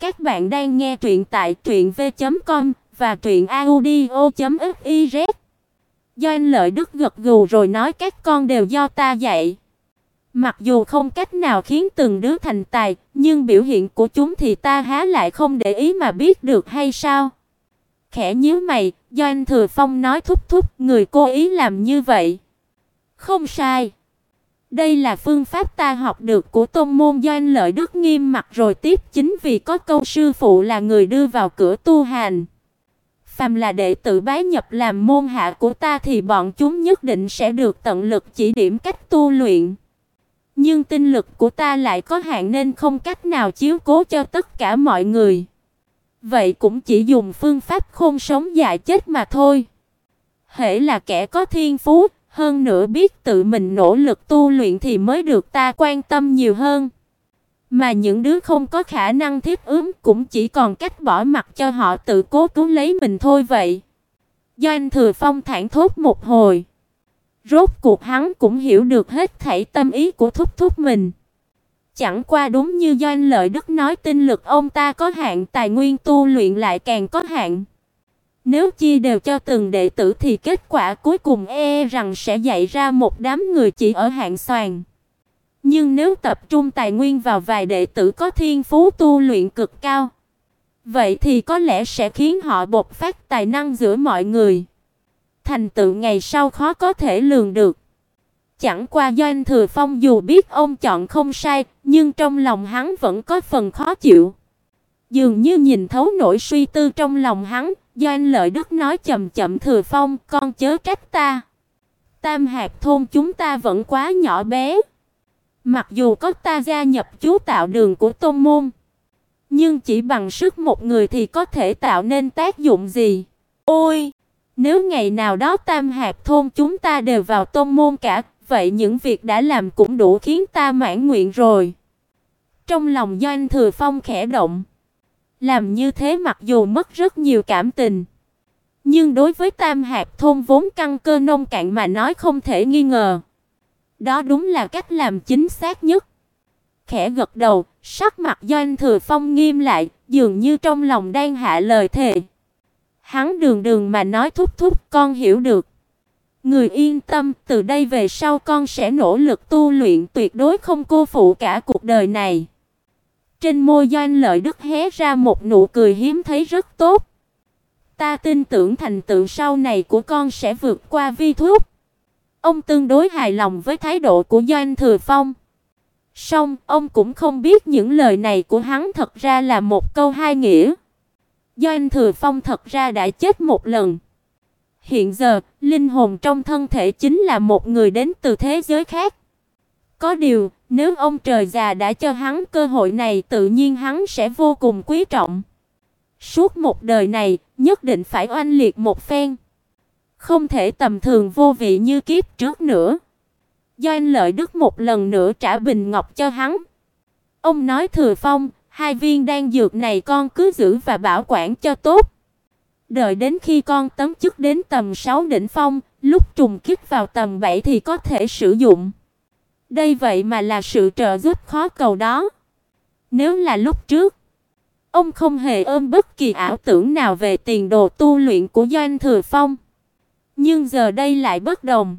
Các bạn đang nghe truyện tại truyệnv.com và truyệnaudio.fiz. Do anh Lợi Đức gật gù rồi nói các con đều do ta dạy. Mặc dù không cách nào khiến từng đứa thành tài, nhưng biểu hiện của chúng thì ta há lại không để ý mà biết được hay sao? Khẽ nhíu mày, do anh Thừa Phong nói thúc thúc, người cố ý làm như vậy. Không sai. Đây là phương pháp ta học được của tôn môn doanh Lợi Đức nghiêm mặt rồi tiếp chính vì có câu sư phụ là người đưa vào cửa tu hành. Phàm là đệ tử bái nhập làm môn hạ của ta thì bọn chúng nhất định sẽ được tận lực chỉ điểm cách tu luyện. Nhưng tinh lực của ta lại có hạn nên không cách nào chiếu cố cho tất cả mọi người. Vậy cũng chỉ dùng phương pháp khôn sống dại chết mà thôi. Hễ là kẻ có thiên phú, hơn nữa biết tự mình nỗ lực tu luyện thì mới được ta quan tâm nhiều hơn. Mà những đứa không có khả năng thiết ứng cũng chỉ còn cách bỏ mặc cho họ tự cố cứu lấy mình thôi vậy. Do anh Thừa Phong thản thốt một hồi. Rốt cuộc hắn cũng hiểu được hết thảy tâm ý của thúc thúc mình. Chẳng qua đúng như do anh Lợi Đức nói tinh lực ông ta có hạn, tài nguyên tu luyện lại càng có hạn. Nếu chia đều cho từng đệ tử thì kết quả cuối cùng e rằng sẽ dạy ra một đám người chỉ ở hạng soàn. Nhưng nếu tập trung tài nguyên vào vài đệ tử có thiên phú tu luyện cực cao, vậy thì có lẽ sẽ khiến họ bộc phát tài năng giữa mọi người. Thành tựu ngày sau khó có thể lường được. Chẳng qua Doanh Thừa Phong dù biết ông chọn không sai, nhưng trong lòng hắn vẫn có phần khó chịu. Dường như nhìn thấu nỗi suy tư trong lòng hắn, Doanh Lợi Đức nói chậm chậm Thừa Phong, con chớ trách ta. Tam hạt thôn chúng ta vẫn quá nhỏ bé. Mặc dù có ta gia nhập chú tạo đường của tôn môn, nhưng chỉ bằng sức một người thì có thể tạo nên tác dụng gì? Ôi, nếu ngày nào đó Tam hạt thôn chúng ta đều vào tôn môn cả, vậy những việc đã làm cũng đủ khiến ta mãn nguyện rồi. Trong lòng Doanh Thừa Phong khẽ động. Làm như thế mặc dù mất rất nhiều cảm tình, nhưng đối với Tam Hạp thôn vốn căn cơ nông cạn mà nói không thể nghi ngờ. Đó đúng là cách làm chính xác nhất. Khẽ gật đầu, sắc mặt Doanh Thừa Phong nghiêm lại, dường như trong lòng đang hạ lời thề. Hắn đường đường mà nói thúc thúc con hiểu được. Người yên tâm, từ đây về sau con sẽ nỗ lực tu luyện tuyệt đối không cô phụ cả cuộc đời này. Trên môi Doanh Lợi Đức hé ra một nụ cười hiếm thấy rất tốt. Ta tin tưởng thành tựu sau này của con sẽ vượt qua vi thuốc. Ông tương đối hài lòng với thái độ của Doanh Thừa Phong. Song, ông cũng không biết những lời này của hắn thật ra là một câu hai nghĩa. Doanh Thừa Phong thật ra đã chết một lần. Hiện giờ, linh hồn trong thân thể chính là một người đến từ thế giới khác. Có điều, nếu ông trời già đã cho hắn cơ hội này, tự nhiên hắn sẽ vô cùng quý trọng. Suốt một đời này, nhất định phải oanh liệt một phen. Không thể tầm thường vô vị như kiếp trước nữa. Do anh Lợi Đức một lần nữa trả bình ngọc cho hắn. Ông nói Thừa Phong, hai viên đan dược này con cứ giữ và bảo quản cho tốt. Đợi đến khi con tấm chức đến tầm 6 đỉnh phong, lúc trùng kích vào tầm 7 thì có thể sử dụng. Đây vậy mà là sự trợ giúp khó cầu đó. Nếu là lúc trước, ông không hề ôm bất kỳ ảo tưởng nào về tiền đồ tu luyện của Doanh Thừa Phong. Nhưng giờ đây lại bất đồng.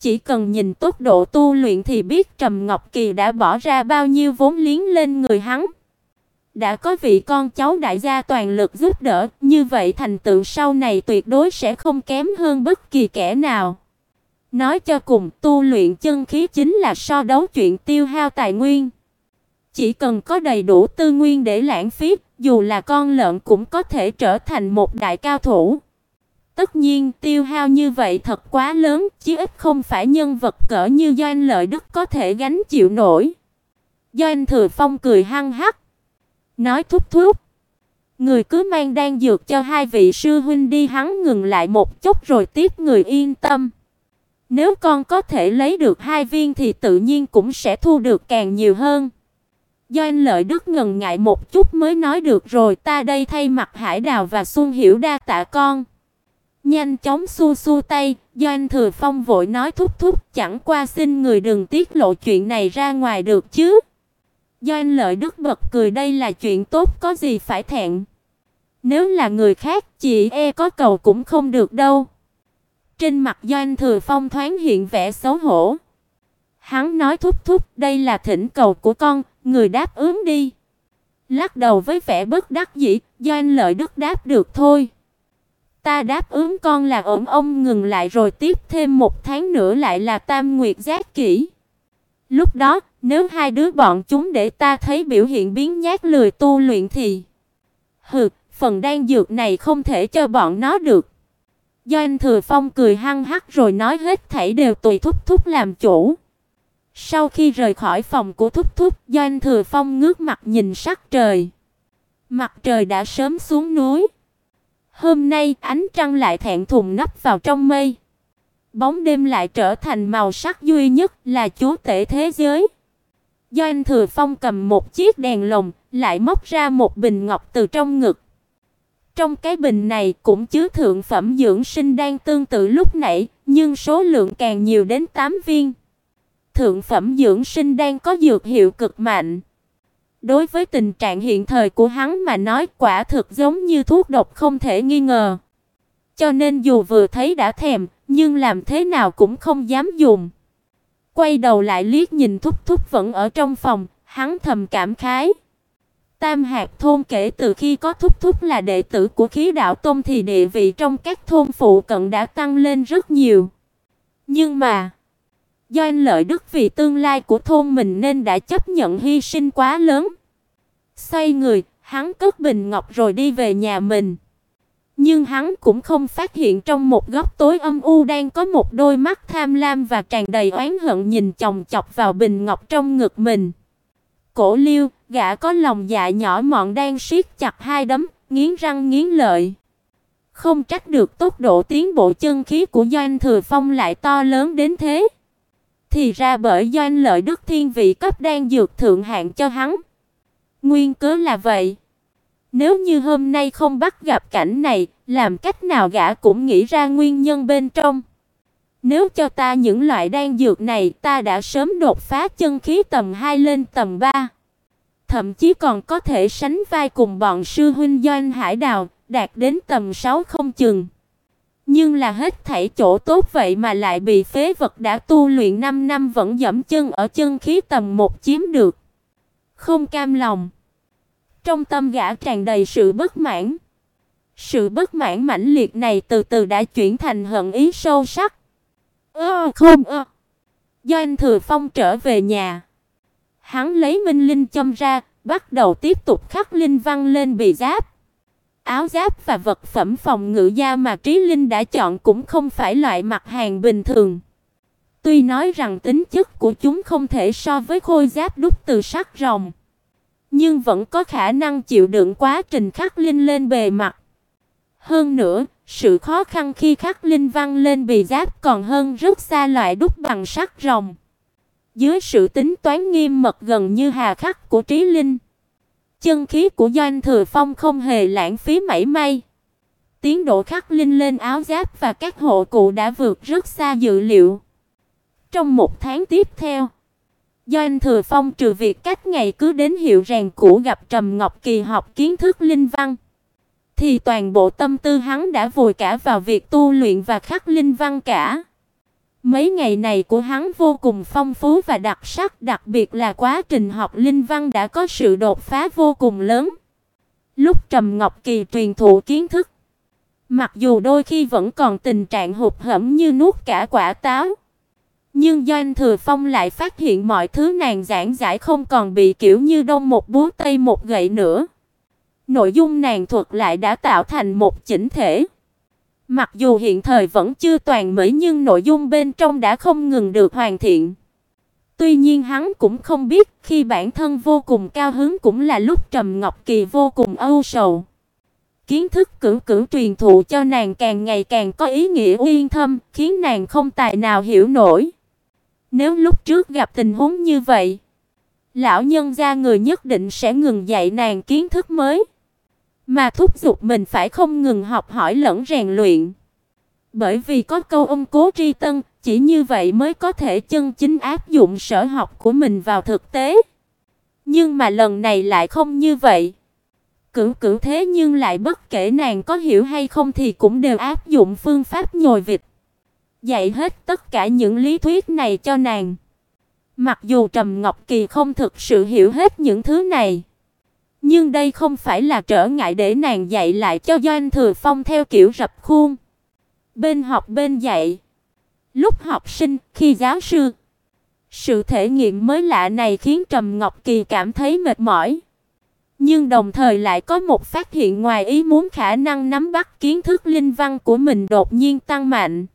Chỉ cần nhìn tốc độ tu luyện thì biết Trầm Ngọc Kỳ đã bỏ ra bao nhiêu vốn liếng lên người hắn. Đã có vị con cháu đại gia toàn lực giúp đỡ, như vậy thành tựu sau này tuyệt đối sẽ không kém hơn bất kỳ kẻ nào. Nói cho cùng, tu luyện chân khí chính là so đấu chuyện tiêu hao tài nguyên. Chỉ cần có đầy đủ tư nguyên để lãng phí, dù là con lợn cũng có thể trở thành một đại cao thủ. Tất nhiên, tiêu hao như vậy thật quá lớn, chứ ít không phải nhân vật cỡ như Doanh Lợi Đức có thể gánh chịu nổi. Doanh Thừa Phong cười hăng hắc, nói thúc thúc, người cứ mang đan dược cho hai vị sư huynh đi, hắn ngừng lại một chút rồi tiếp người yên tâm. Nếu con có thể lấy được hai viên thì tự nhiên cũng sẽ thu được càng nhiều hơn. Do anh Lợi Đức ngần ngại một chút mới nói được rồi, ta đây thay mặt Hải Đào và Xuân Hiểu đa tạ con. Nhanh chóng xu xu tay, do anh Thừa Phong vội nói thúc thúc, chẳng qua xin người đừng tiết lộ chuyện này ra ngoài được chứ. Do anh Lợi Đức bật cười đây là chuyện tốt có gì phải thẹn. Nếu là người khác, chị e có cầu cũng không được đâu. Trên mặt Doanh Thừa Phong thoáng hiện vẻ xấu hổ. Hắn nói thúc thúc, đây là thỉnh cầu của con, người đáp ứng đi. Lắc đầu với vẻ bất đắc dĩ, Doanh Lợi Đức đáp được thôi. Ta đáp ứng con là ổn ông ngừng lại rồi tiếp thêm một tháng nữa lại là Tam Nguyệt Giác kỷ. Lúc đó, nếu hai đứa bọn chúng để ta thấy biểu hiện biến nhát lười tu luyện thì hừ, phần đan dược này không thể cho bọn nó được. Do anh Thừa Phong cười hăng hắc rồi nói hết thảy đều tùy thúc thúc làm chủ. Sau khi rời khỏi phòng của thúc thúc, do anh Thừa Phong ngước mặt nhìn sắc trời. Mặt trời đã sớm xuống núi. Hôm nay ánh trăng lại thẹn thùng nấp vào trong mây. Bóng đêm lại trở thành màu sắc duy nhất là chúa tể thế giới. Do anh Thừa Phong cầm một chiếc đèn lồng, lại móc ra một bình ngọc từ trong ngực. Trong cái bình này cũng chứa thượng phẩm dưỡng sinh đan tương tự lúc nãy, nhưng số lượng càng nhiều đến 8 viên. Thượng phẩm dưỡng sinh đan có dược hiệu cực mạnh. Đối với tình trạng hiện thời của hắn mà nói quả thực giống như thuốc độc không thể nghi ngờ. Cho nên dù vừa thấy đã thèm, nhưng làm thế nào cũng không dám dùng. Quay đầu lại liếc nhìn Thúc Thúc vẫn ở trong phòng, hắn thầm cảm khái. Tam Hạc thôn kể từ khi có Thúc Thúc là đệ tử của Khí Đạo Tông thì địa vị trong các thôn phụ cận đã tăng lên rất nhiều. Nhưng mà, do anh lợi đức vì tương lai của thôn mình nên đã chấp nhận hy sinh quá lớn. Xoay người, hắn cất bình ngọc rồi đi về nhà mình. Nhưng hắn cũng không phát hiện trong một góc tối âm u đang có một đôi mắt tham lam và tràn đầy oán hận nhìn chòng chọc vào bình ngọc trong ngực mình. Cổ Liêu, gã có lòng dạ nhỏ mọn đang siết chặt hai đấm, nghiến răng nghiến lợi. Không trách được tốc độ tiến bộ chân khí của Doanh Thừa Phong lại to lớn đến thế. Thì ra bởi Doanh Lợi Đức Thiên vị cấp đang dược thượng hạng cho hắn. Nguyên cớ là vậy. Nếu như hôm nay không bắt gặp cảnh này, làm cách nào gã cũng nghĩ ra nguyên nhân bên trong. Nếu cho ta những loại đan dược này, ta đã sớm đột phá chân khí tầm 2 lên tầm 3. Thậm chí còn có thể sánh vai cùng bọn sư huynh Doanh Hải Đào, đạt đến tầm 6 không chừng. Nhưng là hết thảy chỗ tốt vậy mà lại bị phế vật đã tu luyện 5 năm vẫn dẫm chân ở chân khí tầm 1 chiếm được. Không cam lòng. Trong tâm gã tràn đầy sự bất mãn. Sự bất mãn mãnh liệt này từ từ đã chuyển thành hận ý sâu sắc. Ơ không ơ. Do anh Thừa Phong trở về nhà, hắn lấy minh linh châm ra, bắt đầu tiếp tục khắc linh văn lên bì giáp. Áo giáp và vật phẩm phòng ngự da mà Trí Linh đã chọn cũng không phải loại mặt hàng bình thường. Tuy nói rằng tính chất của chúng không thể so với khôi giáp đúc từ sắt rồng, nhưng vẫn có khả năng chịu đựng quá trình khắc linh lên bề mặt. Hơn nữa, sự khó khăn khi khắc linh văn lên bì giáp còn hơn rất xa loại đúc bằng sắt rồng. Dưới sự tính toán nghiêm mật gần như hà khắc của Trí Linh, chân khí của Doanh Thừa Phong không hề lãng phí mảy may. Tiến độ khắc linh lên áo giáp và các hộ cụ đã vượt rất xa dự liệu. Trong một tháng tiếp theo, doanh Thừa Phong trừ việc cách ngày cứ đến hiệu rèn cũ gặp Trầm Ngọc Kỳ học kiến thức linh văn, thì toàn bộ tâm tư hắn đã vùi cả vào việc tu luyện và khắc linh văn cả. Mấy ngày này của hắn vô cùng phong phú và đặc sắc, đặc biệt là quá trình học linh văn đã có sự đột phá vô cùng lớn. Lúc Trầm Ngọc Kỳ truyền thụ kiến thức, mặc dù đôi khi vẫn còn tình trạng hụt hẫng như nuốt cả quả táo, nhưng Doanh Thừa Phong lại phát hiện mọi thứ nàng giảng giải không còn bị kiểu như đông một búa tây một gậy nữa. Nội dung nàng thuật lại đã tạo thành một chỉnh thể. Mặc dù hiện thời vẫn chưa toàn mỹ nhưng nội dung bên trong đã không ngừng được hoàn thiện. Tuy nhiên hắn cũng không biết khi bản thân vô cùng cao hứng cũng là lúc Trầm Ngọc Kỳ vô cùng âu sầu. Kiến thức cử cử truyền thụ cho nàng càng ngày càng có ý nghĩa uyên thâm, khiến nàng không tài nào hiểu nổi. Nếu lúc trước gặp tình huống như vậy, lão nhân gia người nhất định sẽ ngừng dạy nàng kiến thức mới, mà thúc giục mình phải không ngừng học hỏi lẫn rèn luyện. Bởi vì có câu ông cố tri tân, chỉ như vậy mới có thể chân chính áp dụng sở học của mình vào thực tế. Nhưng mà lần này lại không như vậy. Cửu cửu thế nhưng lại bất kể nàng có hiểu hay không thì cũng đều áp dụng phương pháp nhồi vịt. Dạy hết tất cả những lý thuyết này cho nàng. Mặc dù Trầm Ngọc Kỳ không thực sự hiểu hết những thứ này, nhưng đây không phải là trở ngại để nàng dạy lại cho Doanh Thừa Phong theo kiểu rập khuôn. Bên học bên dạy. Lúc học sinh, khi giáo sư. Sự thể nghiệm mới lạ này khiến Trầm Ngọc Kỳ cảm thấy mệt mỏi. Nhưng đồng thời lại có một phát hiện ngoài ý muốn khả năng nắm bắt kiến thức linh văn của mình đột nhiên tăng mạnh.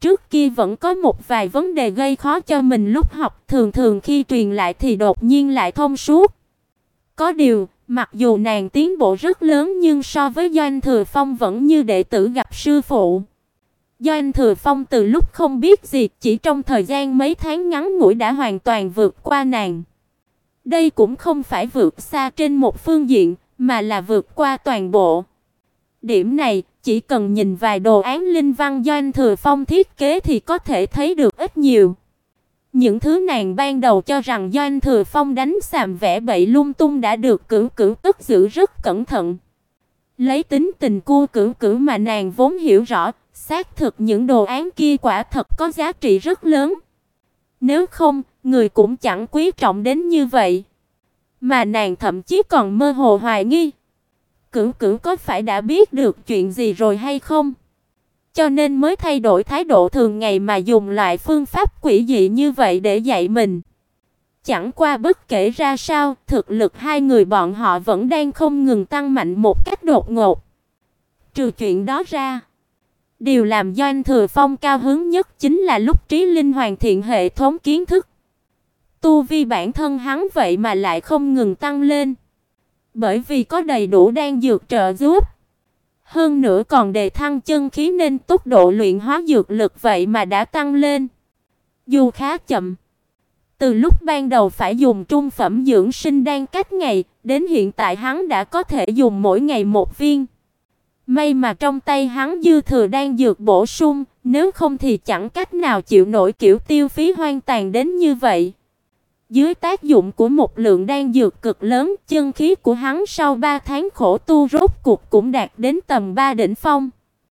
Trước kia vẫn có một vài vấn đề gây khó cho mình lúc học, thường thường khi truyền lại thì đột nhiên lại thông suốt. Có điều, mặc dù nàng tiến bộ rất lớn nhưng so với Doanh Thừa Phong vẫn như đệ tử gặp sư phụ. Doanh Thừa Phong từ lúc không biết gì, chỉ trong thời gian mấy tháng ngắn ngủi đã hoàn toàn vượt qua nàng. Đây cũng không phải vượt xa trên một phương diện, mà là vượt qua toàn bộ. Điểm này, chỉ cần nhìn vài đồ án linh văn Doanh Thừa Phong thiết kế thì có thể thấy được ít nhiều. Những thứ nàng ban đầu cho rằng do anh Thừa Phong đánh sàm vẽ bậy lung tung đã được cửu cửu tức giữ rất cẩn thận. Lấy tính tình cua cửu cửu mà nàng vốn hiểu rõ, xác thực những đồ án kia quả thật có giá trị rất lớn. Nếu không, người cũng chẳng quý trọng đến như vậy. Mà nàng thậm chí còn mơ hồ hoài nghi. Cửu cửu có phải đã biết được chuyện gì rồi hay không? Cho nên mới thay đổi thái độ thường ngày mà dùng loại phương pháp quỷ dị như vậy để dạy mình. Chẳng qua bất kể ra sao, thực lực hai người bọn họ vẫn đang không ngừng tăng mạnh một cách đột ngột. Trừ chuyện đó ra, điều làm Doanh Thừa Phong cao hứng nhất chính là lúc Trí Linh hoàn thiện hệ thống kiến thức. Tu vi bản thân hắn vậy mà lại không ngừng tăng lên. Bởi vì có đầy đủ đan dược trợ giúp. Hơn nữa còn đề thăng chân khí nên tốc độ luyện hóa dược lực vậy mà đã tăng lên. Dù khá chậm. Từ lúc ban đầu phải dùng trung phẩm dưỡng sinh đan cách ngày, đến hiện tại hắn đã có thể dùng mỗi ngày một viên. May mà trong tay hắn dư thừa đan dược bổ sung, nếu không thì chẳng cách nào chịu nổi kiểu tiêu phí hoang tàn đến như vậy. Dưới tác dụng của một lượng đan dược cực lớn, chân khí của hắn sau 3 tháng khổ tu rốt cuộc cũng đạt đến tầm 3 đỉnh phong.